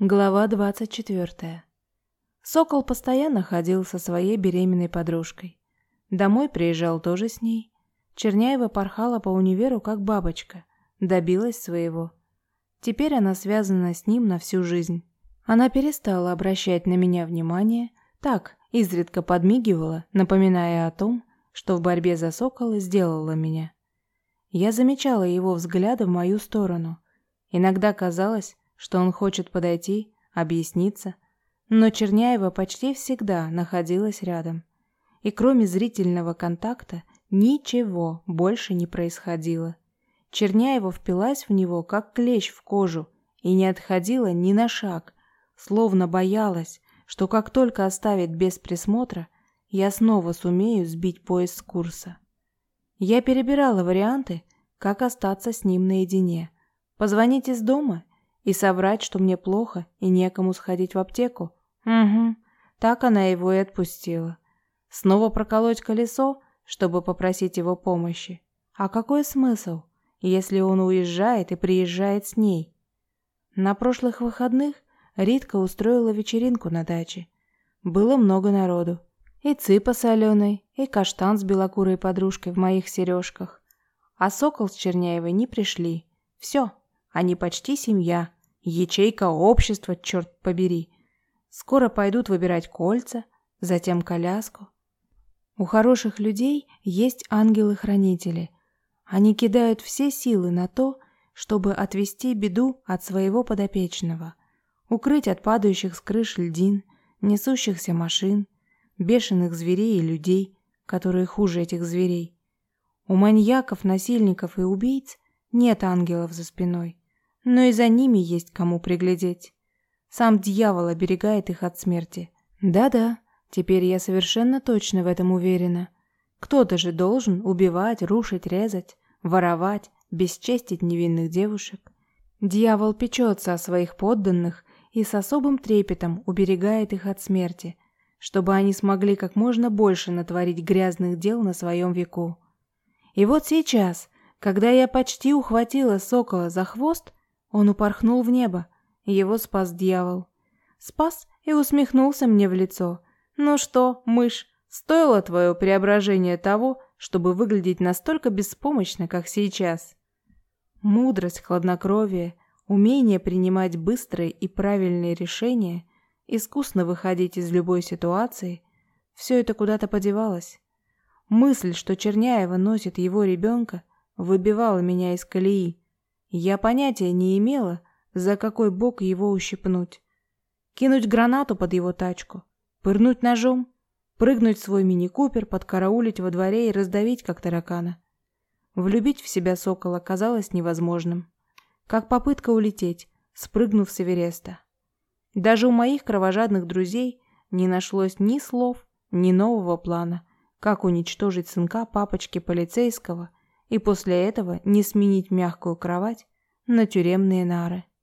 Глава 24. Сокол постоянно ходил со своей беременной подружкой. Домой приезжал тоже с ней. Черняева порхала по универу как бабочка, добилась своего. Теперь она связана с ним на всю жизнь. Она перестала обращать на меня внимание, так, изредка подмигивала, напоминая о том, что в борьбе за сокола сделала меня. Я замечала его взгляды в мою сторону. Иногда казалось, что он хочет подойти, объясниться, но Черняева почти всегда находилась рядом. И кроме зрительного контакта ничего больше не происходило. Черняева впилась в него, как клещ в кожу, и не отходила ни на шаг, словно боялась, что как только оставит без присмотра, я снова сумею сбить поезд с курса. Я перебирала варианты, как остаться с ним наедине. Позвонить из дома и соврать, что мне плохо и некому сходить в аптеку? Угу. Так она его и отпустила. Снова проколоть колесо, чтобы попросить его помощи. А какой смысл, если он уезжает и приезжает с ней? На прошлых выходных Ритка устроила вечеринку на даче. Было много народу. И цыпа соленой, и каштан с белокурой подружкой в моих сережках. А Сокол с Черняевой не пришли. Все, они почти семья, Ячейка общества, черт побери. Скоро пойдут выбирать кольца, затем коляску. У хороших людей есть ангелы-хранители. Они кидают все силы на то, чтобы отвести беду от своего подопечного, укрыть от падающих с крыш льдин, несущихся машин, бешеных зверей и людей, которые хуже этих зверей. У маньяков, насильников и убийц нет ангелов за спиной но и за ними есть кому приглядеть. Сам дьявол оберегает их от смерти. Да-да, теперь я совершенно точно в этом уверена. Кто-то же должен убивать, рушить, резать, воровать, бесчестить невинных девушек. Дьявол печется о своих подданных и с особым трепетом уберегает их от смерти, чтобы они смогли как можно больше натворить грязных дел на своем веку. И вот сейчас, когда я почти ухватила сокола за хвост, он упорхнул в небо, его спас дьявол. Спас и усмехнулся мне в лицо. «Ну что, мышь, стоило твое преображение того, чтобы выглядеть настолько беспомощно, как сейчас?» Мудрость, хладнокровие, умение принимать быстрые и правильные решения, искусно выходить из любой ситуации – все это куда-то подевалось. Мысль, что Черняева носит его ребенка, выбивала меня из колеи. Я понятия не имела, за какой бок его ущипнуть. Кинуть гранату под его тачку, пырнуть ножом, прыгнуть в свой мини-купер, подкараулить во дворе и раздавить, как таракана. Влюбить в себя сокола казалось невозможным. Как попытка улететь, спрыгнув с Эвереста. Даже у моих кровожадных друзей не нашлось ни слов, ни нового плана, как уничтожить сынка папочки полицейского и после этого не сменить мягкую кровать на тюремные нары.